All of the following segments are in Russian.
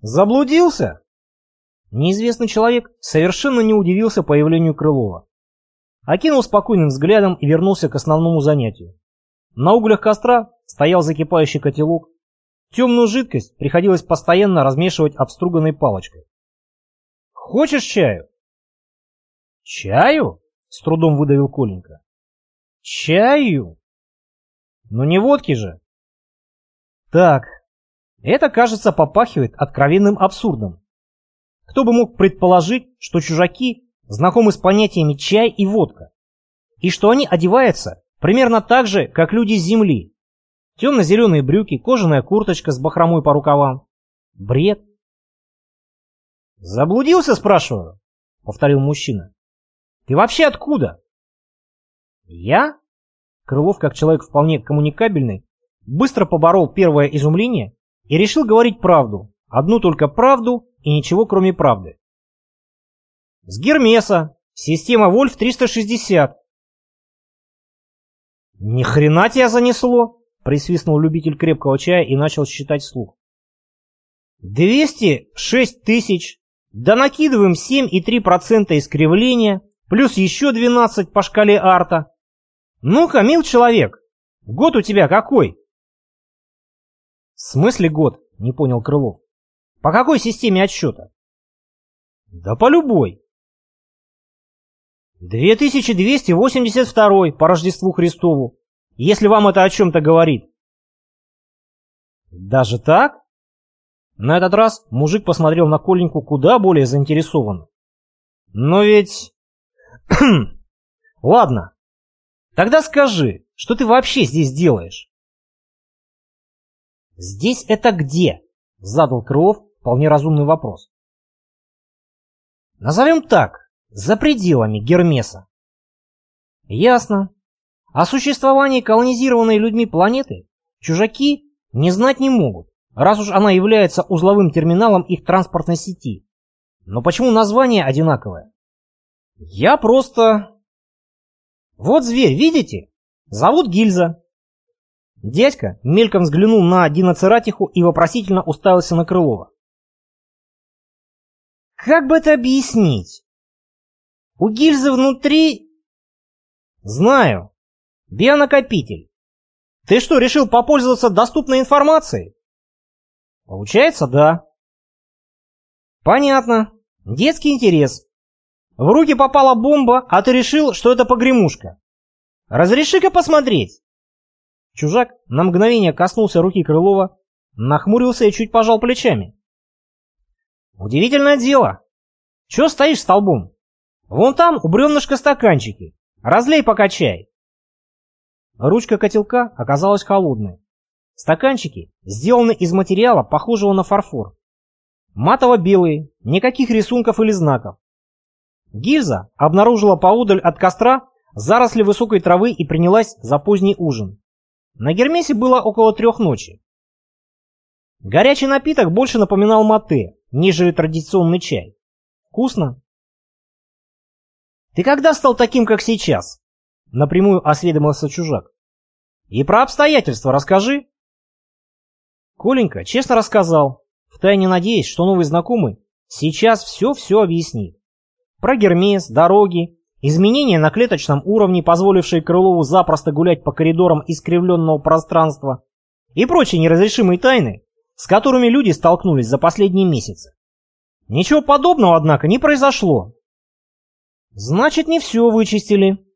Заблудился? Неизвестный человек совершенно не удивился появлению Крылова. Окинул спокойным взглядом и вернулся к основному занятию. На углях костра стоял закипающий котелок. Темную жидкость приходилось постоянно размешивать обструганной палочкой. «Хочешь чаю?» «Чаю?» — с трудом выдавил Коленька. «Чаю? Ну не водки же!» «Так, это, кажется, попахивает откровенным абсурдом. Кто бы мог предположить, что чужаки знакомы с понятиями чай и водка, и что они одеваются примерно так же, как люди с земли. Темно-зеленые брюки, кожаная курточка с бахромой по рукавам. Бред. «Заблудился, спрашиваю?» — повторил мужчина. «Ты вообще откуда?» «Я?» Крылов, как человек вполне коммуникабельный, быстро поборол первое изумление и решил говорить правду, одну только правду и ничего кроме правды. С Гермеса, система Вольф 360. Ни хрена тебя занесло, присвистнул любитель крепкого чая и начал считать слух. 206 тысяч, да накидываем 7,3% искривления, плюс еще 12 по шкале арта. Ну-ка, мил человек, год у тебя какой? В смысле год? Не понял Крылов. По какой системе отсчета? Да по любой. 2282 по Рождеству Христову, если вам это о чем-то говорит. Даже так? На этот раз мужик посмотрел на Коленьку куда более заинтересованно. Но ведь... Ладно. Тогда скажи, что ты вообще здесь делаешь? Здесь это где? Задал Крылов вполне разумный вопрос. Назовем так, за пределами Гермеса. Ясно. О существовании колонизированной людьми планеты чужаки не знать не могут, раз уж она является узловым терминалом их транспортной сети. Но почему название одинаковое? Я просто... Вот зверь, видите? Зовут Гильза. Дядька мельком взглянул на Диноцератиху и вопросительно уставился на Крылова. Как бы это объяснить? У гильзы внутри... Знаю. Бионакопитель. Ты что, решил попользоваться доступной информацией? Получается, да. Понятно. Детский интерес. В руки попала бомба, а ты решил, что это погремушка. Разреши-ка посмотреть. Чужак на мгновение коснулся руки Крылова, нахмурился и чуть пожал плечами. Удивительное дело. Чего стоишь столбом? Вон там у бревнышка стаканчики. Разлей пока чай. Ручка котелка оказалась холодной. Стаканчики сделаны из материала, похожего на фарфор. Матово-белые, никаких рисунков или знаков. Гильза обнаружила поудаль от костра заросли высокой травы и принялась за поздний ужин. На Гермесе было около трех ночи. Горячий напиток больше напоминал мате, нежели традиционный чай. Вкусно? «Ты когда стал таким, как сейчас?» Напрямую осведомился чужак. «И про обстоятельства расскажи». Коленька честно рассказал, втайне надеясь, что новый знакомый сейчас все-все объяснит. Про Гермес, дороги, изменения на клеточном уровне, позволившие Крылову запросто гулять по коридорам искривленного пространства и прочие неразрешимые тайны, с которыми люди столкнулись за последние месяцы. Ничего подобного, однако, не произошло. Значит, не все вычистили.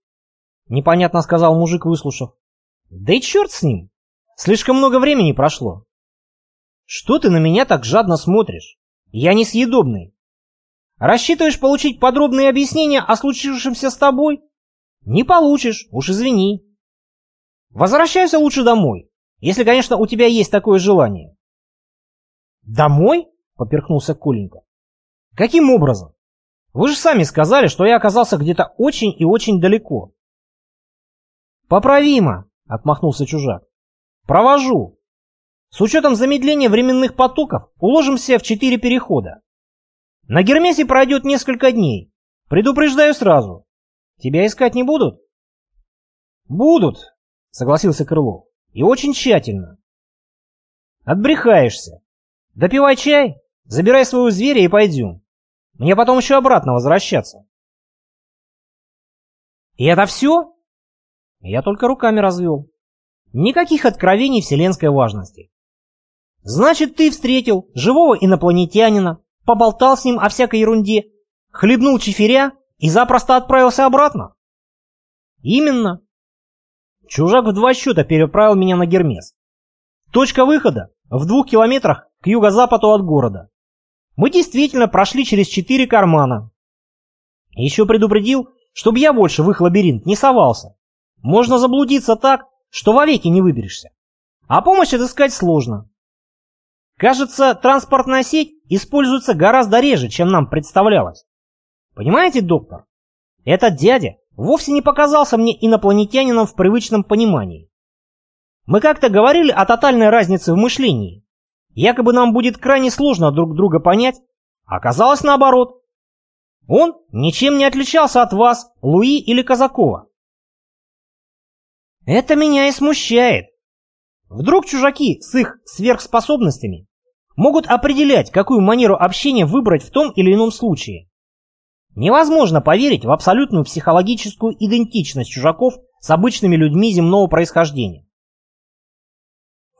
Непонятно сказал мужик, выслушав. Да и черт с ним. Слишком много времени прошло. Что ты на меня так жадно смотришь? Я несъедобный. Рассчитываешь получить подробные объяснения о случившемся с тобой? Не получишь, уж извини. Возвращайся лучше домой, если, конечно, у тебя есть такое желание. «Домой?» — поперхнулся Коленька. «Каким образом? Вы же сами сказали, что я оказался где-то очень и очень далеко». «Поправимо», — отмахнулся чужак. «Провожу. С учетом замедления временных потоков уложимся в четыре перехода. На Гермесе пройдет несколько дней. Предупреждаю сразу. Тебя искать не будут?» «Будут», — согласился Крылов. «И очень тщательно». «Отбрехаешься. Допивай чай забирай своего зверя и пойдем. Мне потом еще обратно возвращаться. И это все? Я только руками развел. Никаких откровений вселенской важности. Значит, ты встретил живого инопланетянина, поболтал с ним о всякой ерунде, хлебнул чиферя и запросто отправился обратно? Именно. Чужак в два счета переправил меня на Гермес. Точка выхода в двух километрах к юго-западу от города. Мы действительно прошли через четыре кармана. Еще предупредил, чтобы я больше в их лабиринт не совался. Можно заблудиться так, что вовеки не выберешься. А помощь отыскать сложно. Кажется, транспортная сеть используется гораздо реже, чем нам представлялось. Понимаете, доктор? Этот дядя вовсе не показался мне инопланетянином в привычном понимании. Мы как-то говорили о тотальной разнице в мышлении. Якобы нам будет крайне сложно друг друга понять, а оказалось наоборот. Он ничем не отличался от вас, Луи или Казакова. Это меня и смущает. Вдруг чужаки с их сверхспособностями могут определять, какую манеру общения выбрать в том или ином случае. Невозможно поверить в абсолютную психологическую идентичность чужаков с обычными людьми земного происхождения.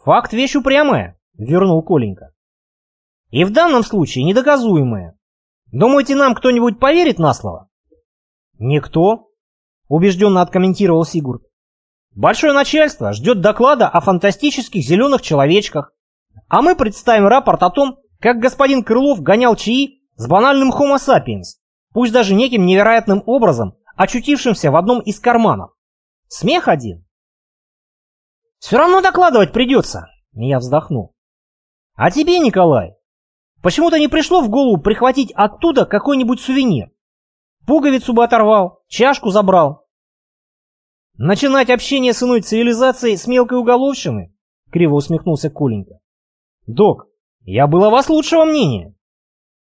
«Факт вещь упрямая», — вернул Коленька. «И в данном случае недоказуемая. Думаете, нам кто-нибудь поверит на слово?» «Никто», — убежденно откомментировал Сигурд. «Большое начальство ждет доклада о фантастических зеленых человечках, а мы представим рапорт о том, как господин Крылов гонял чаи с банальным Homo sapiens, пусть даже неким невероятным образом, очутившимся в одном из карманов. Смех один. Все равно докладывать придется, я вздохнул. А тебе, Николай, почему-то не пришло в голову прихватить оттуда какой-нибудь сувенир? Пуговицу бы оторвал, чашку забрал. Начинать общение с иной цивилизацией с мелкой уголовщины? Криво усмехнулся Коленька. Док, я был о вас лучшего мнения.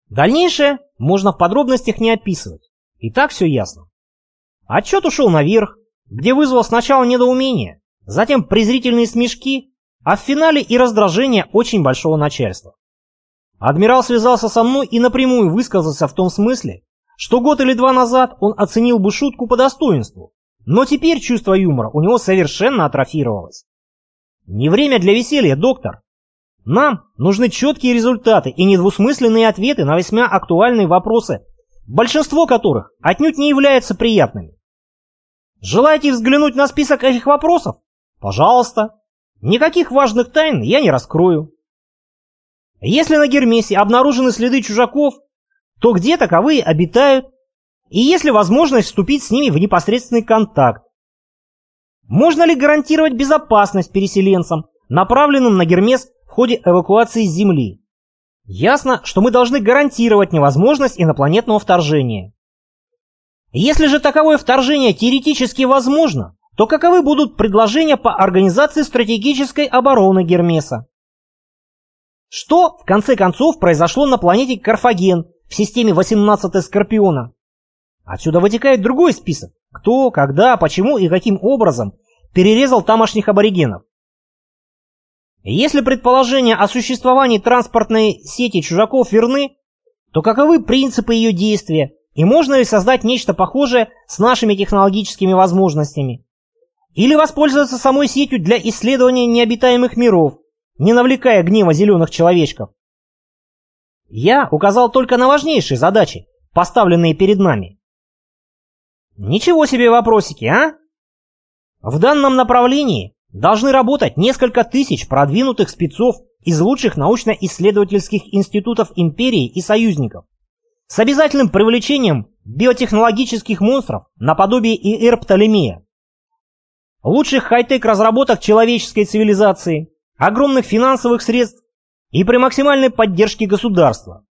Дальнейшее можно в подробностях не описывать. И так все ясно. Отчет ушел наверх, где вызвал сначала недоумение, затем презрительные смешки, а в финале и раздражение очень большого начальства. Адмирал связался со мной и напрямую высказался в том смысле, что год или два назад он оценил бы шутку по достоинству, но теперь чувство юмора у него совершенно атрофировалось. Не время для веселья, доктор. Нам нужны четкие результаты и недвусмысленные ответы на весьма актуальные вопросы, большинство которых отнюдь не являются приятными. Желаете взглянуть на список этих вопросов? Пожалуйста. Никаких важных тайн я не раскрою. Если на Гермесе обнаружены следы чужаков, то где таковые обитают, и есть ли возможность вступить с ними в непосредственный контакт? Можно ли гарантировать безопасность переселенцам, направленным на Гермес в ходе эвакуации с Земли. Ясно, что мы должны гарантировать невозможность инопланетного вторжения. Если же таковое вторжение теоретически возможно, то каковы будут предложения по организации стратегической обороны Гермеса? Что, в конце концов, произошло на планете Карфаген в системе 18 Скорпиона? Отсюда вытекает другой список. Кто, когда, почему и каким образом перерезал тамошних аборигенов. Если предположения о существовании транспортной сети чужаков верны, то каковы принципы ее действия и можно ли создать нечто похожее с нашими технологическими возможностями? Или воспользоваться самой сетью для исследования необитаемых миров, не навлекая гнева зеленых человечков? Я указал только на важнейшие задачи, поставленные перед нами. Ничего себе вопросики, а? В данном направлении должны работать несколько тысяч продвинутых спецов из лучших научно-исследовательских институтов империи и союзников с обязательным привлечением биотехнологических монстров наподобие ИР Птолемея, лучших хай-тек разработок человеческой цивилизации, огромных финансовых средств и при максимальной поддержке государства.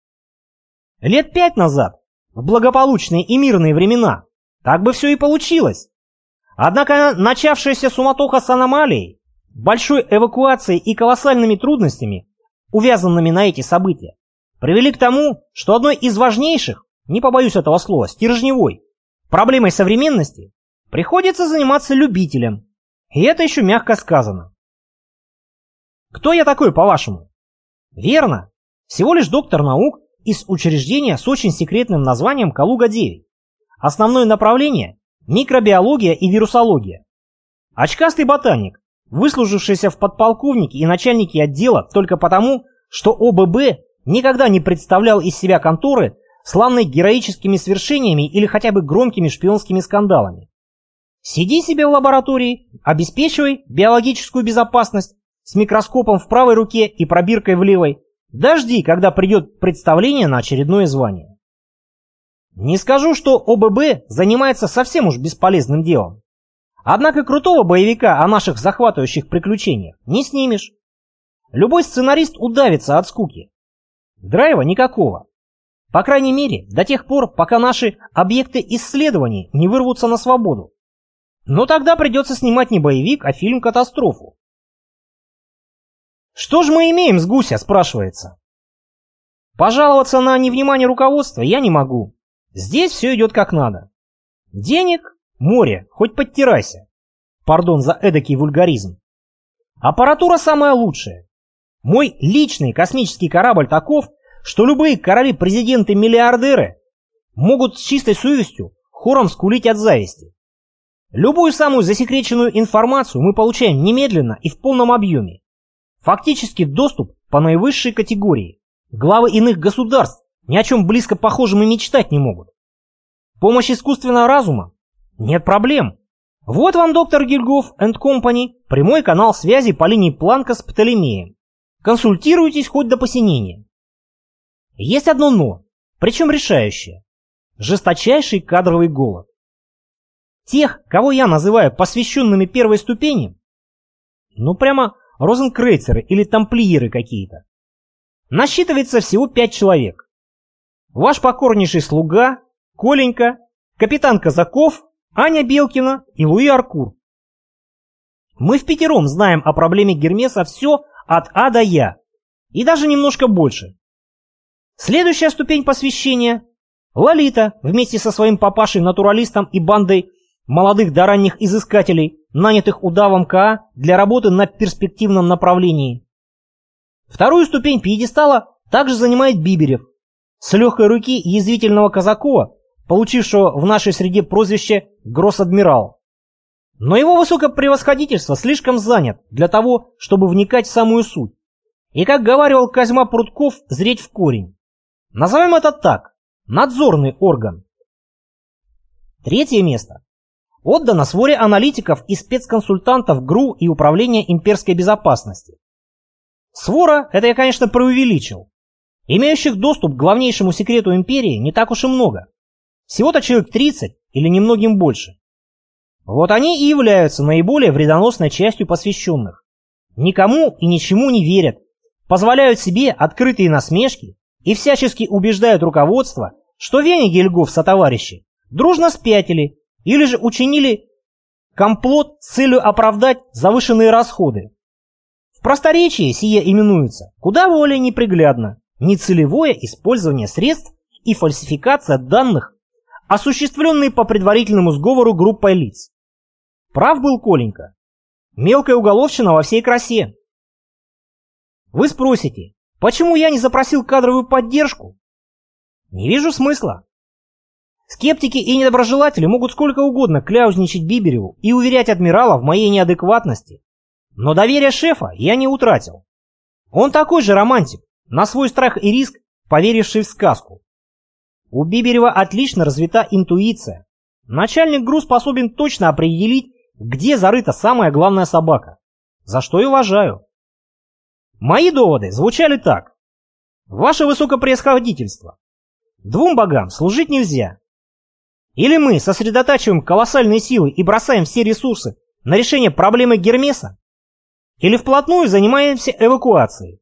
Лет пять назад, в благополучные и мирные времена, так бы все и получилось. Однако начавшаяся суматоха с аномалией, большой эвакуацией и колоссальными трудностями, увязанными на эти события, привели к тому, что одной из важнейших, не побоюсь этого слова, стержневой, проблемой современности приходится заниматься любителем. И это еще мягко сказано. Кто я такой, по-вашему? Верно. Всего лишь доктор наук из учреждения с очень секретным названием Калуга-9. Основное направление – микробиология и вирусология. Очкастый ботаник, выслужившийся в подполковнике и начальнике отдела только потому, что ОББ никогда не представлял из себя конторы, славной героическими свершениями или хотя бы громкими шпионскими скандалами. Сиди себе в лаборатории, обеспечивай биологическую безопасность с микроскопом в правой руке и пробиркой в левой. Дожди, когда придет представление на очередное звание. Не скажу, что ОББ занимается совсем уж бесполезным делом. Однако крутого боевика о наших захватывающих приключениях не снимешь. Любой сценарист удавится от скуки. Драйва никакого. По крайней мере, до тех пор, пока наши объекты исследований не вырвутся на свободу. Но тогда придется снимать не боевик, а фильм-катастрофу. Что же мы имеем с гуся, спрашивается. Пожаловаться на невнимание руководства я не могу. Здесь все идет как надо. Денег – море, хоть подтирайся. Пардон за эдакий вульгаризм. Аппаратура самая лучшая. Мой личный космический корабль таков, что любые короли-президенты-миллиардеры могут с чистой совестью хором скулить от зависти. Любую самую засекреченную информацию мы получаем немедленно и в полном объеме. Фактически доступ по наивысшей категории. Главы иных государств ни о чем близко похожем и мечтать не могут. Помощь искусственного разума? Нет проблем. Вот вам доктор Гильгоф энд Компани, прямой канал связи по линии Планка с Птолемеем. Консультируйтесь хоть до посинения. Есть одно «но», причем решающее. Жесточайший кадровый голод. Тех, кого я называю посвященными первой ступени, ну прямо розенкрейцеры или тамплиеры какие-то, насчитывается всего пять человек. Ваш покорнейший слуга, Коленька, капитан Казаков, Аня Белкина и Луи Аркур. Мы в пятером знаем о проблеме Гермеса все от А до Я, и даже немножко больше. Следующая ступень посвящения – Лолита вместе со своим папашей-натуралистом и бандой молодых до ранних изыскателей, нанятых удавом КА для работы на перспективном направлении. Вторую ступень пьедестала также занимает Биберев, с легкой руки язвительного Казакова, получившего в нашей среде прозвище «Гросс-адмирал». Но его высокопревосходительство слишком занят для того, чтобы вникать в самую суть. И, как говаривал Козьма Прутков, зреть в корень. Назовем это так – надзорный орган. Третье место отдано своре аналитиков и спецконсультантов ГРУ и Управления имперской безопасности. Свора – это я, конечно, преувеличил. Имеющих доступ к главнейшему секрету империи не так уж и много. Всего-то человек 30 или немногим больше. Вот они и являются наиболее вредоносной частью посвященных. Никому и ничему не верят, позволяют себе открытые насмешки и всячески убеждают руководство, что Веня Гельгоф со товарищи дружно спятили или же учинили комплот с целью оправдать завышенные расходы. В просторечии сие именуется куда более неприглядно нецелевое использование средств и фальсификация данных, осуществленные по предварительному сговору группой лиц. Прав был Коленька. Мелкая уголовщина во всей красе. Вы спросите, почему я не запросил кадровую поддержку? Не вижу смысла. Скептики и недоброжелатели могут сколько угодно кляузничать Бибереву и уверять адмирала в моей неадекватности. Но доверие шефа я не утратил. Он такой же романтик, на свой страх и риск, поверивший в сказку. У Биберева отлично развита интуиция. Начальник ГРУ способен точно определить, где зарыта самая главная собака. За что и уважаю. Мои доводы звучали так. Ваше высокопреисходительство. Двум богам служить нельзя. Или мы сосредотачиваем колоссальные силы и бросаем все ресурсы на решение проблемы Гермеса, или вплотную занимаемся эвакуацией.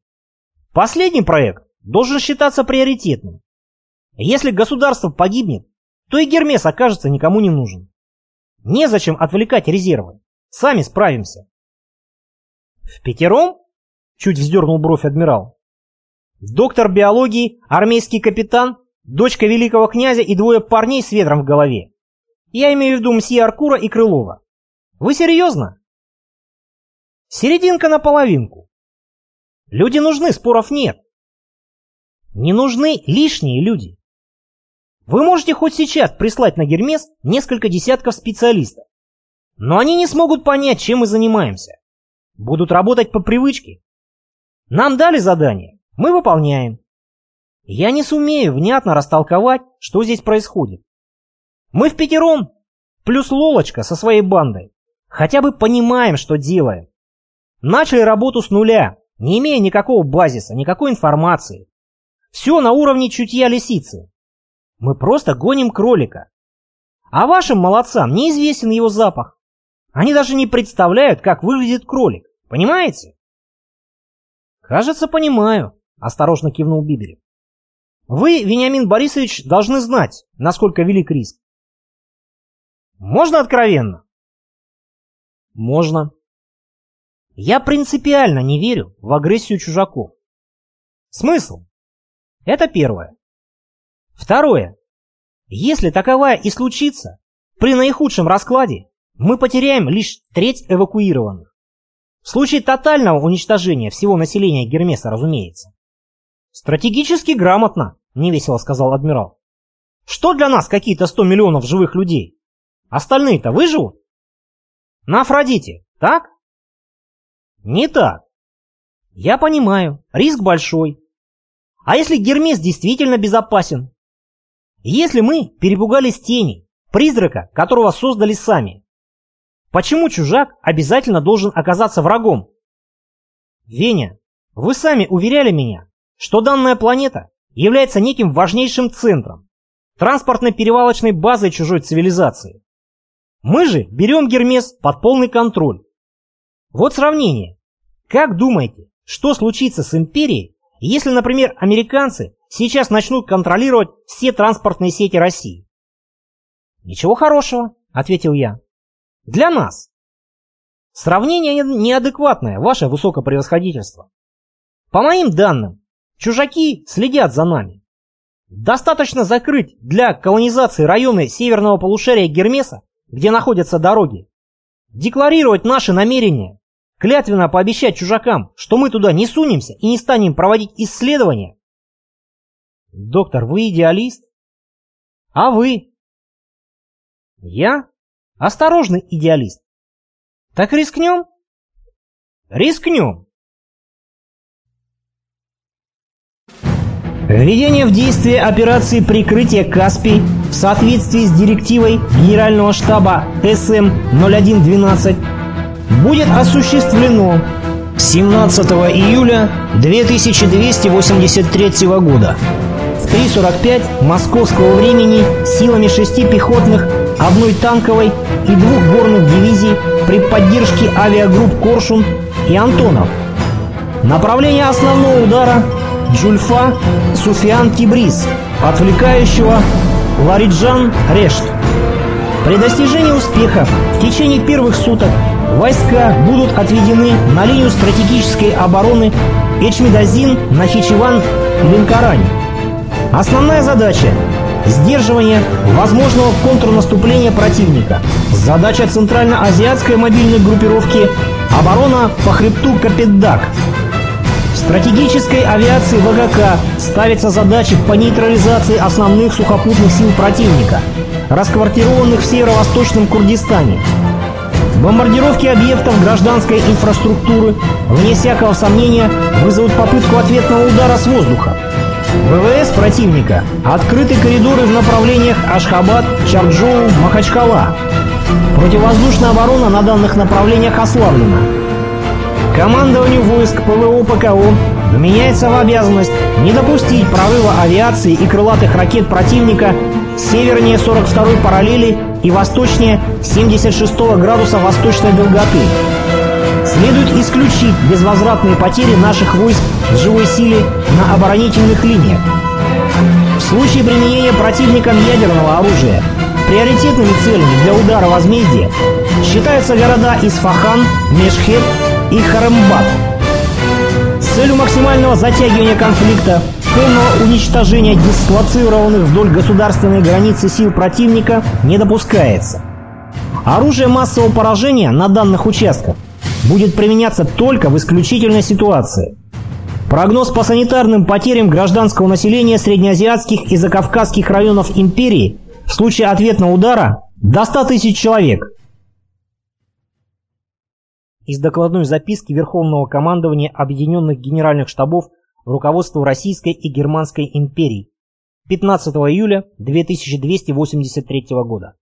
Последний проект должен считаться приоритетным. Если государство погибнет, то и Гермес окажется никому не нужен. Незачем отвлекать резервы. Сами справимся. В пятером? Чуть вздернул бровь адмирал. Доктор биологии, армейский капитан Дочка великого князя и двое парней с ветром в голове. Я имею в виду мсье Аркура и Крылова. Вы серьезно? Серединка на половинку. Люди нужны, споров нет. Не нужны лишние люди. Вы можете хоть сейчас прислать на Гермес несколько десятков специалистов. Но они не смогут понять, чем мы занимаемся. Будут работать по привычке. Нам дали задание, мы выполняем. Я не сумею внятно растолковать, что здесь происходит. Мы в пятером, плюс Лолочка со своей бандой, хотя бы понимаем, что делаем. Начали работу с нуля, не имея никакого базиса, никакой информации. Все на уровне чутья лисицы. Мы просто гоним кролика. А вашим молодцам неизвестен его запах. Они даже не представляют, как выглядит кролик. Понимаете? Кажется, понимаю, осторожно кивнул Биберев. Вы, Вениамин Борисович, должны знать, насколько велик риск. Можно откровенно? Можно. Я принципиально не верю в агрессию чужаков. Смысл? Это первое. Второе. Если таковая и случится, при наихудшем раскладе мы потеряем лишь треть эвакуированных. В случае тотального уничтожения всего населения Гермеса, разумеется. Стратегически грамотно, невесело сказал адмирал. Что для нас какие-то 100 миллионов живых людей? Остальные-то выживут? На Афродите, так? Не так. Я понимаю, риск большой. А если Гермес действительно безопасен? Если мы перепугались тени, призрака, которого создали сами, почему чужак обязательно должен оказаться врагом? Веня, вы сами уверяли меня, что данная планета является неким важнейшим центром, транспортной перевалочной базой чужой цивилизации. Мы же берем Гермес под полный контроль. Вот сравнение. Как думаете, что случится с империей, если, например, американцы сейчас начнут контролировать все транспортные сети России? Ничего хорошего, ответил я. Для нас. Сравнение неадекватное, ваше высокопревосходительство. По моим данным, чужаки следят за нами. Достаточно закрыть для колонизации районы северного полушария Гермеса, где находятся дороги. Декларировать наши намерения Клятвенно пообещать чужакам, что мы туда не сунемся и не станем проводить исследования? Доктор, вы идеалист? А вы? Я? Осторожный идеалист. Так рискнем? Рискнем. Введение в действие операции прикрытия Каспий в соответствии с директивой Генерального штаба СМ-0112 будет осуществлено 17 июля 2283 года в 3.45 московского времени силами шести пехотных, одной танковой и двух горных дивизий при поддержке авиагрупп «Коршун» и «Антонов». Направление основного удара – Джульфа Суфиан Тибриз, отвлекающего Лариджан Решт. При достижении успеха в течение первых суток Войска будут отведены на линию стратегической обороны Эчмедазин, Нахичеван и Ленкарань. Основная задача – сдерживание возможного контрнаступления противника. Задача Центральноазиатской мобильной группировки – оборона по хребту Капетдак. Стратегической авиации ВГК ставится задача по нейтрализации основных сухопутных сил противника, расквартированных в северо-восточном Курдистане – Бомбардировки объектов гражданской инфраструктуры, вне всякого сомнения, вызовут попытку ответного удара с воздуха. ВВС противника – открыты коридоры в направлениях Ашхабад, Чарджоу, Махачкала. Противовоздушная оборона на данных направлениях ослаблена. Командованию войск ПВО ПКО вменяется в обязанность не допустить прорыва авиации и крылатых ракет противника севернее 42-й параллели и восточнее 76 градуса восточной долготы. Следует исключить безвозвратные потери наших войск в живой силе на оборонительных линиях. В случае применения противником ядерного оружия приоритетными целями для удара возмездия считаются города Исфахан, Мешхед и Харамбат. С целью максимального затягивания конфликта полного уничтожения дислоцированных вдоль государственной границы сил противника не допускается. Оружие массового поражения на данных участках будет применяться только в исключительной ситуации. Прогноз по санитарным потерям гражданского населения среднеазиатских и закавказских районов империи в случае ответного удара до 100 тысяч человек. Из докладной записки Верховного командования Объединенных Генеральных Штабов руководству Российской и Германской империй 15 июля 2283 года.